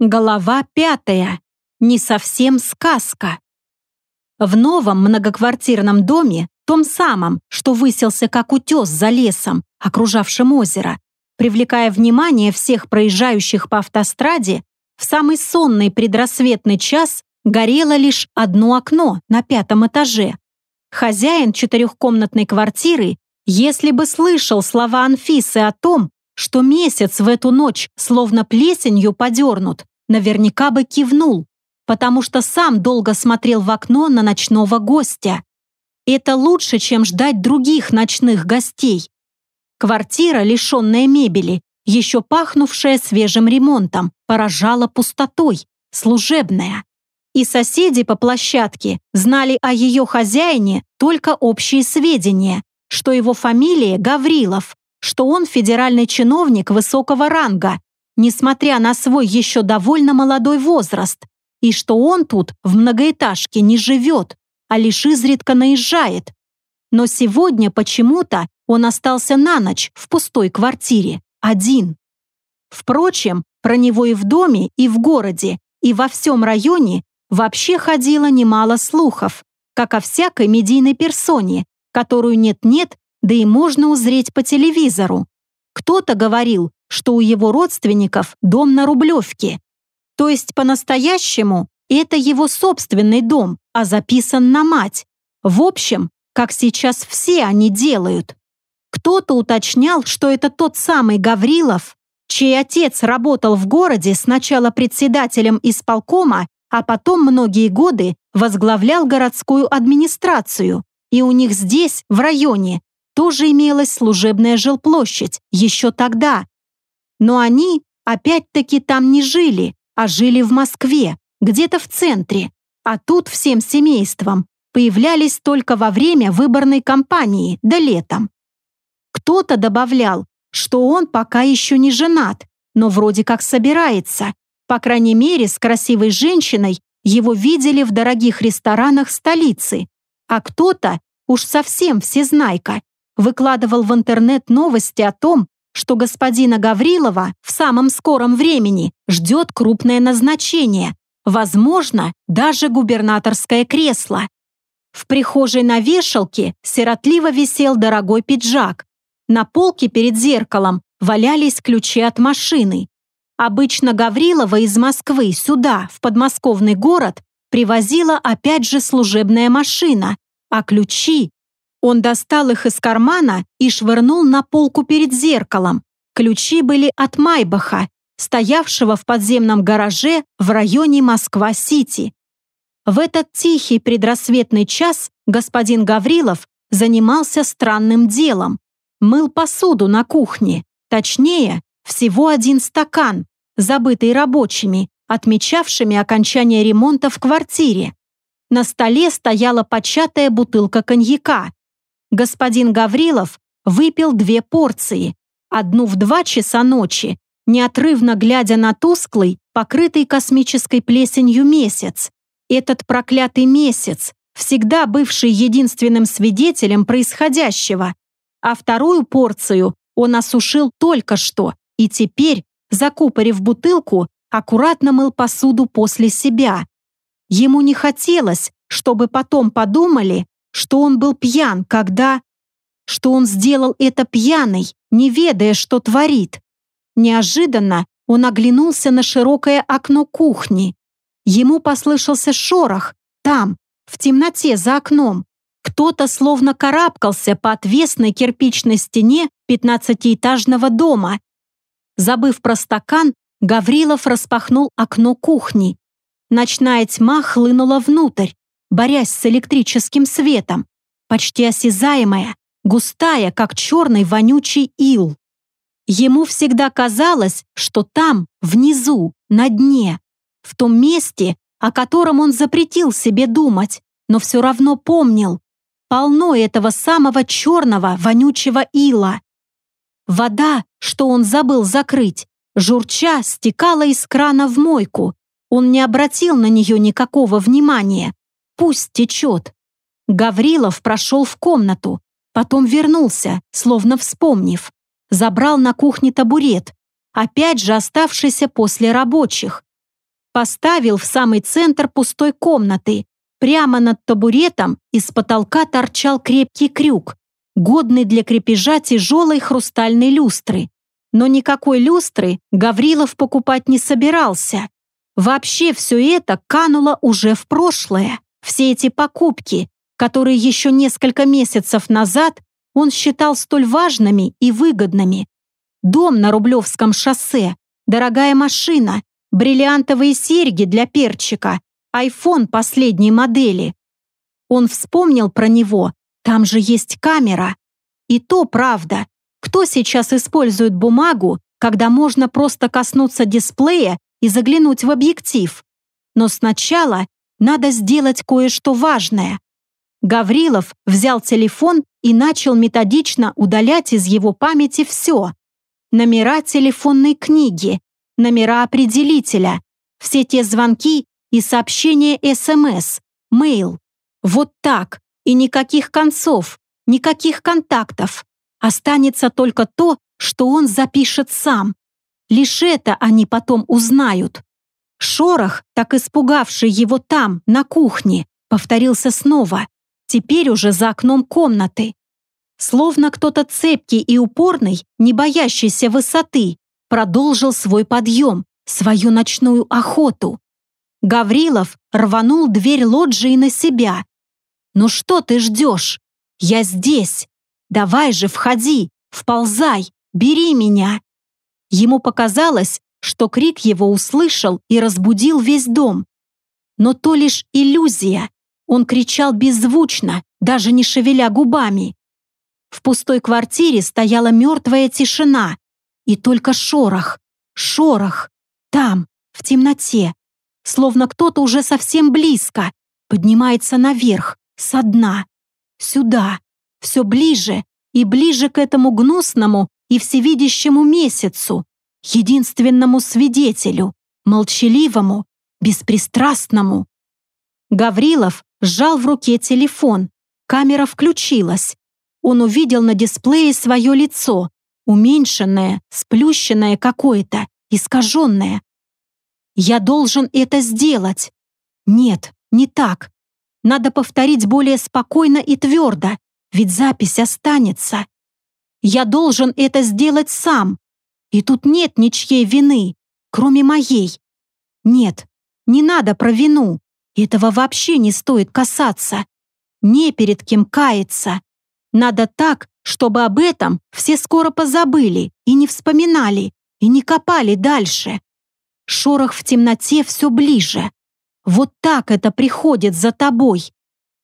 Голова пятая. Не совсем сказка. В новом многоквартирном доме, том самом, что высился как утес за лесом, окружавшим озеро, привлекая внимание всех проезжающих по автостраде, в самый сонный предрассветный час горело лишь одно окно на пятом этаже. Хозяин четырехкомнатной квартиры, если бы слышал слова Анфисы о том, что месяц в эту ночь словно плесенью подернут, наверняка бы кивнул, потому что сам долго смотрел в окно на ночного гостя. Это лучше, чем ждать других ночных гостей. Квартира, лишенная мебели, еще пахнувшая свежим ремонтом, поражала пустотой, служебная. И соседи по площадке знали о ее хозяине только общие сведения, что его фамилия Гаврилов, что он федеральный чиновник высокого ранга, несмотря на свой еще довольно молодой возраст, и что он тут в многоэтажке не живет, а лишь изредка наезжает. Но сегодня почему-то он остался на ночь в пустой квартире, один. Впрочем, про него и в доме, и в городе, и во всем районе вообще ходило немало слухов, как о всякой медийной персоне, которую нет-нет, да и можно узреть по телевизору. Кто-то говорил, что у его родственников дом на Рублевке. То есть по-настоящему это его собственный дом, а записан на мать. В общем, как сейчас все они делают. Кто-то уточнял, что это тот самый Гаврилов, чей отец работал в городе сначала председателем исполкома, а потом многие годы возглавлял городскую администрацию. И у них здесь, в районе, тоже имелась служебная жилплощадь, еще тогда, но они опять-таки там не жили, а жили в Москве, где-то в центре. А тут всем семейством появлялись только во время выборной кампании, да летом. Кто-то добавлял, что он пока еще не женат, но вроде как собирается. По крайней мере, с красивой женщиной его видели в дорогих ресторанах столицы. А кто-то, уж совсем всезнайка, выкладывал в интернет новости о том, что господина Гаврилова в самом скором времени ждет крупное назначение, возможно, даже губернаторское кресло. В прихожей на вешалке сиротливо висел дорогой пиджак. На полке перед зеркалом валялись ключи от машины. Обычно Гаврилова из Москвы сюда, в подмосковный город, привозила опять же служебная машина, а ключи он достал их из кармана и швырнул на полку перед зеркалом. Ключи были от Майбаха, стоявшего в подземном гараже в районе Москва-Сити. В этот тихий предрассветный час господин Гаврилов занимался странным делом. Мыл посуду на кухне, точнее, всего один стакан, забытый рабочими, отмечавшими окончание ремонта в квартире. На столе стояла початая бутылка коньяка, господин Гаврилов выпил две порции, одну в два часа ночи, неотрывно глядя на тусклый, покрытый космической плесенью месяц. Этот проклятый месяц, всегда бывший единственным свидетелем происходящего. А вторую порцию он осушил только что и теперь, закупорив бутылку, аккуратно мыл посуду после себя. Ему не хотелось, чтобы потом подумали, что он был пьян, когда... Что он сделал это пьяный, не ведая, что творит. Неожиданно он оглянулся на широкое окно кухни. Ему послышался шорох там, в темноте за окном. Кто-то словно карабкался по отвесной кирпичной стене пятнадцатиэтажного дома. Забыв про стакан, Гаврилов распахнул окно кухни. Ночная тьма хлынула внутрь борясь с электрическим светом, почти осязаемая, густая, как черный вонючий ил. Ему всегда казалось, что там, внизу, на дне, в том месте, о котором он запретил себе думать, но все равно помнил, полно этого самого черного вонючего ила. Вода, что он забыл закрыть, журча стекала из крана в мойку. Он не обратил на нее никакого внимания. Пусть течет. Гаврилов прошел в комнату, потом вернулся, словно вспомнив. Забрал на кухне табурет, опять же оставшийся после рабочих. Поставил в самый центр пустой комнаты. Прямо над табуретом из потолка торчал крепкий крюк, годный для крепежа тяжелой хрустальной люстры. Но никакой люстры Гаврилов покупать не собирался. Вообще все это кануло уже в прошлое. Все эти покупки, которые еще несколько месяцев назад он считал столь важными и выгодными. Дом на Рублевском шоссе, дорогая машина, бриллиантовые серьги для перчика, айфон последней модели. Он вспомнил про него, там же есть камера. И то правда, кто сейчас использует бумагу, когда можно просто коснуться дисплея и заглянуть в объектив? Но сначала надо сделать кое-что важное. Гаврилов взял телефон и начал методично удалять из его памяти все. Номера телефонной книги, номера определителя, все те звонки и сообщения СМС, мейл. Вот так, и никаких концов, никаких контактов. Останется только то, что он запишет сам. Лишь это они потом узнают. Шорох, так испугавший его там, на кухне, повторился снова, теперь уже за окном комнаты. Словно кто-то цепкий и упорный, не боящийся высоты, продолжил свой подъем, свою ночную охоту. Гаврилов рванул дверь лоджии на себя. «Ну что ты ждешь? Я здесь! Давай же, входи, вползай, бери меня!» Ему показалось, что крик его услышал и разбудил весь дом. Но то лишь иллюзия. Он кричал беззвучно, даже не шевеля губами. В пустой квартире стояла мертвая тишина, и только шорох, шорох, там, в темноте, словно кто-то уже совсем близко, поднимается наверх, со дна, сюда, все ближе и ближе к этому гнусному и всевидящему месяцу, единственному свидетелю, молчаливому, беспристрастному. Гаврилов сжал в руке телефон. Камера включилась. Он увидел на дисплее свое лицо, уменьшенное, сплющенное какое-то, искаженное. «Я должен это сделать!» «Нет, не так. Надо повторить более спокойно и твердо, ведь запись останется. Я должен это сделать сам, и тут нет ничьей вины, кроме моей. Нет, не надо про вину. Этого вообще не стоит касаться. Не перед кем каяться. Надо так, чтобы об этом все скоро позабыли и не вспоминали, и не копали дальше. Шорох в темноте все ближе. Вот так это приходит за тобой.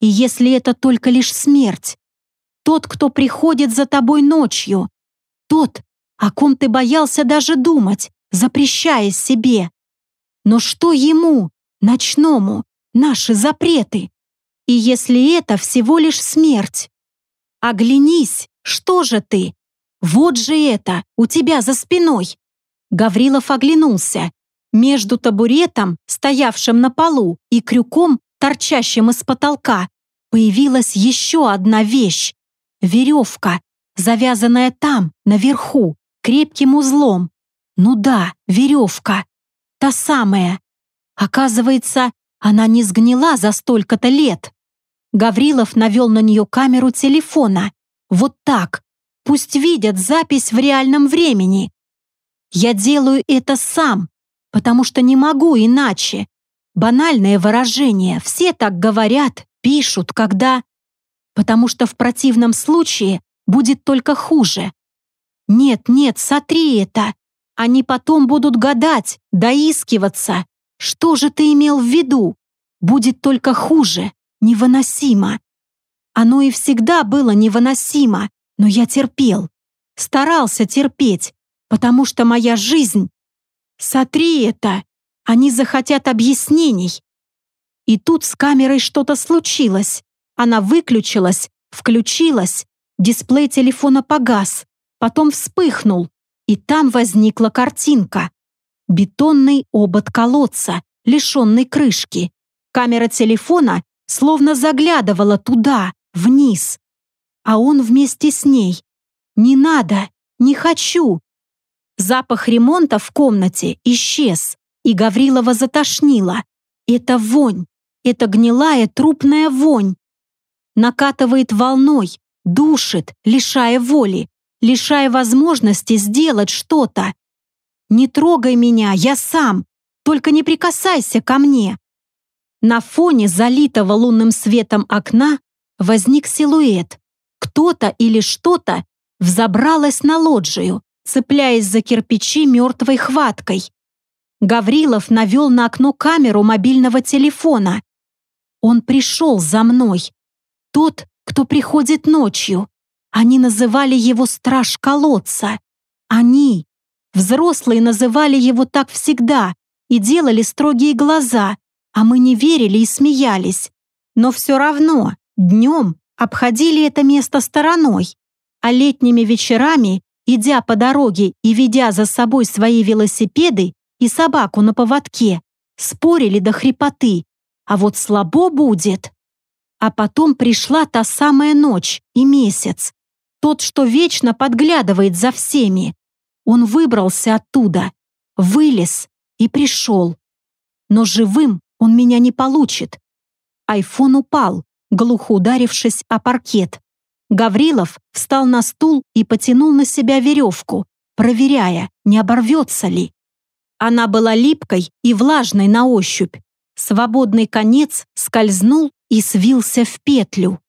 И если это только лишь смерть. Тот, кто приходит за тобой ночью. Тот, о ком ты боялся даже думать, запрещая себе. Но что ему, ночному, наши запреты? И если это всего лишь смерть? Оглянись, что же ты? Вот же это, у тебя за спиной. Гаврилов оглянулся. Между табуретом, стоявшим на полу, и крюком, торчащим из потолка, появилась еще одна вещь. Веревка, завязанная там, наверху, крепким узлом. Ну да, веревка. Та самая. Оказывается, она не сгнила за столько-то лет. Гаврилов навел на нее камеру телефона. Вот так. Пусть видят запись в реальном времени. Я делаю это сам, потому что не могу иначе. Банальное выражение, все так говорят, пишут, когда... Потому что в противном случае будет только хуже. Нет, нет, сотри это. Они потом будут гадать, доискиваться. Что же ты имел в виду? Будет только хуже, невыносимо. Оно и всегда было невыносимо, но я терпел. Старался терпеть, потому что моя жизнь... Сотри это. Они захотят объяснений. И тут с камерой что-то случилось. Она выключилась, включилась, дисплей телефона погас потом вспыхнул, и там возникла картинка. Бетонный обод колодца, лишенный крышки. Камера телефона словно заглядывала туда, вниз. А он вместе с ней. «Не надо! Не хочу!» Запах ремонта в комнате исчез. и Гаврилова затошнило. Это вонь, это гнилая трупная вонь. Накатывает волной, душит, лишая воли, лишая возможности сделать что-то. Не трогай меня, я сам, только не прикасайся ко мне. На фоне залитого лунным светом окна возник силуэт. Кто-то или что-то взобралось на лоджию, цепляясь за кирпичи мертвой хваткой. Гаврилов навел на окно камеру мобильного телефона. Он пришел за мной. Тот, кто приходит ночью. Они называли его страж колодца. Они, взрослые, называли его так всегда и делали строгие глаза, а мы не верили и смеялись. Но все равно днем обходили это место стороной, а летними вечерами, идя по дороге и ведя за собой свои велосипеды и собаку на поводке, спорили до хрипоты, а вот слабо будет. А потом пришла та самая ночь и месяц, тот, что вечно подглядывает за всеми. Он выбрался оттуда, вылез и пришел. Но живым он меня не получит. Айфон упал, глухо ударившись о паркет. Гаврилов встал на стул и потянул на себя веревку, проверяя, не оборвется ли. Она была липкой и влажной на ощупь. Свободный конец скользнул и свился в петлю.